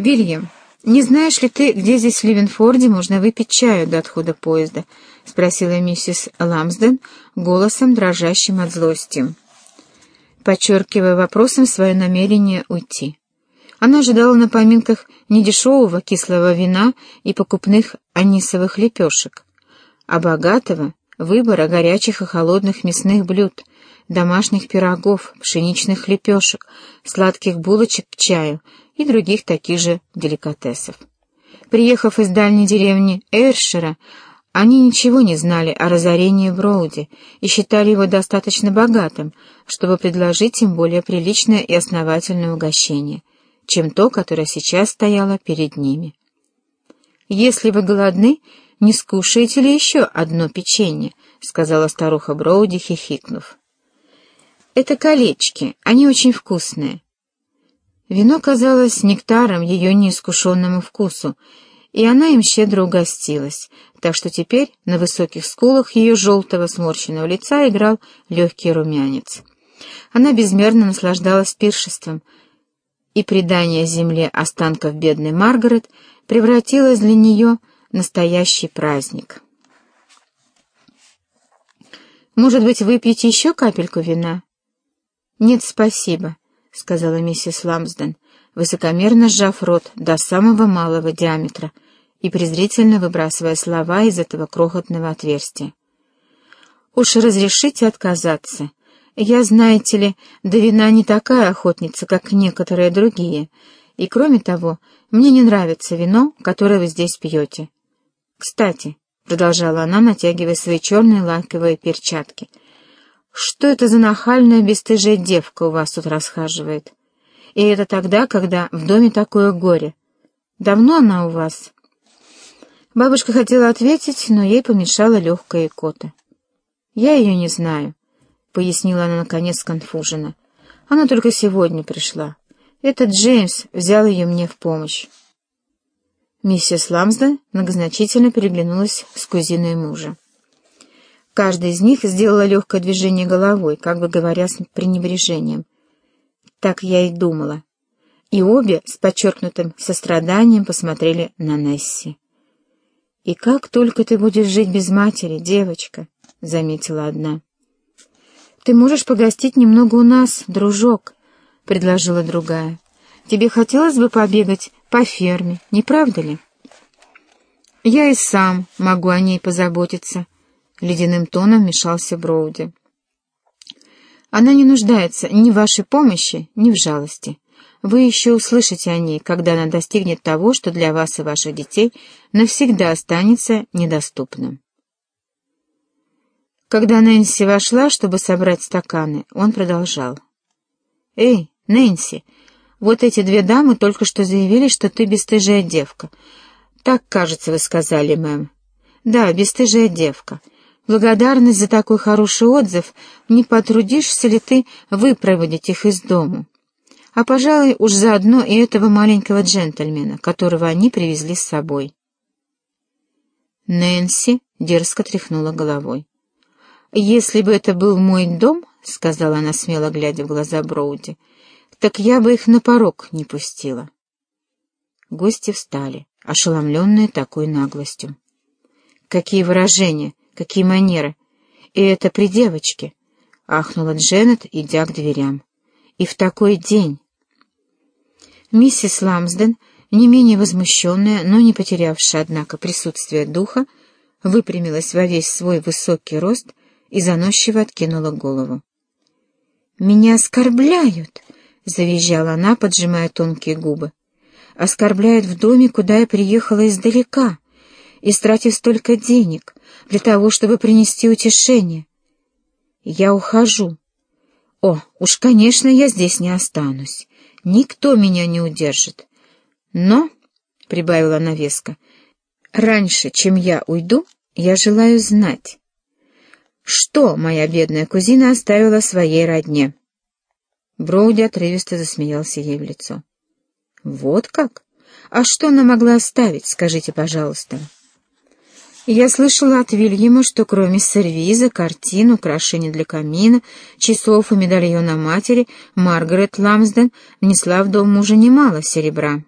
«Вильям, не знаешь ли ты, где здесь в Ливенфорде можно выпить чаю до отхода поезда?» — спросила миссис Ламсден голосом, дрожащим от злости, подчеркивая вопросом свое намерение уйти. Она ожидала на поминках недешевого кислого вина и покупных анисовых лепешек, а богатого выбора горячих и холодных мясных блюд, домашних пирогов, пшеничных лепешек, сладких булочек к чаю и других таких же деликатесов. Приехав из дальней деревни Эршера, они ничего не знали о разорении Броуди и считали его достаточно богатым, чтобы предложить им более приличное и основательное угощение, чем то, которое сейчас стояло перед ними. «Если вы голодны, не скушаете ли еще одно печенье?» — сказала старуха Броуди, хихикнув. «Это колечки, они очень вкусные». Вино казалось нектаром ее неискушенному вкусу, и она им щедро угостилась, так что теперь на высоких скулах ее желтого сморщенного лица играл легкий румянец. Она безмерно наслаждалась пиршеством, и предание земле останков бедной Маргарет превратилось для нее в настоящий праздник. «Может быть, выпьете еще капельку вина?» «Нет, спасибо», — сказала миссис Ламсден, высокомерно сжав рот до самого малого диаметра и презрительно выбрасывая слова из этого крохотного отверстия. «Уж разрешите отказаться. Я, знаете ли, до вина не такая охотница, как некоторые другие, и, кроме того, мне не нравится вино, которое вы здесь пьете. Кстати, — продолжала она, натягивая свои черные лаковые перчатки, — что это за нахальная бесстыжая девка у вас тут расхаживает? И это тогда, когда в доме такое горе. Давно она у вас?» Бабушка хотела ответить, но ей помешала легкая икота. «Я ее не знаю», — пояснила она наконец конфуженно. «Она только сегодня пришла. Этот Джеймс взял ее мне в помощь». Миссис Ламсден многозначительно переглянулась с кузиной мужа. Каждый из них сделала легкое движение головой, как бы говоря с пренебрежением. Так я и думала. И обе с подчеркнутым состраданием посмотрели на Несси. «И как только ты будешь жить без матери, девочка?» — заметила одна. «Ты можешь погостить немного у нас, дружок», — предложила другая. «Тебе хотелось бы побегать по ферме, не правда ли?» «Я и сам могу о ней позаботиться», — ледяным тоном вмешался Броуди. «Она не нуждается ни в вашей помощи, ни в жалости. Вы еще услышите о ней, когда она достигнет того, что для вас и ваших детей навсегда останется недоступным». Когда Нэнси вошла, чтобы собрать стаканы, он продолжал. «Эй, Нэнси, вот эти две дамы только что заявили, что ты бесстыжая девка. Так, кажется, вы сказали, мэм. Да, бесстыжая девка благодарность за такой хороший отзыв, не потрудишься ли ты выпроводить их из дому? А, пожалуй, уж заодно и этого маленького джентльмена, которого они привезли с собой. Нэнси дерзко тряхнула головой. «Если бы это был мой дом, — сказала она, смело глядя в глаза Броуди, — так я бы их на порог не пустила». Гости встали, ошеломленные такой наглостью. «Какие выражения! Какие манеры! И это при девочке!» — ахнула Дженнет, идя к дверям. «И в такой день!» Миссис Ламсден, не менее возмущенная, но не потерявшая, однако, присутствие духа, выпрямилась во весь свой высокий рост и заносчиво откинула голову. «Меня оскорбляют!» — завизжала она, поджимая тонкие губы. «Оскорбляют в доме, куда я приехала издалека, истратив столько денег, для того, чтобы принести утешение. Я ухожу. О, уж, конечно, я здесь не останусь. Никто меня не удержит. Но, — прибавила она веско, — раньше, чем я уйду, я желаю знать, что моя бедная кузина оставила своей родне. Броуди отрывисто засмеялся ей в лицо. — Вот как? А что она могла оставить, скажите, пожалуйста? — я слышала от Вильяма, что кроме сервиза, картин, украшений для камина, часов и медальона матери, Маргарет Ламсден внесла в дом мужа немало серебра.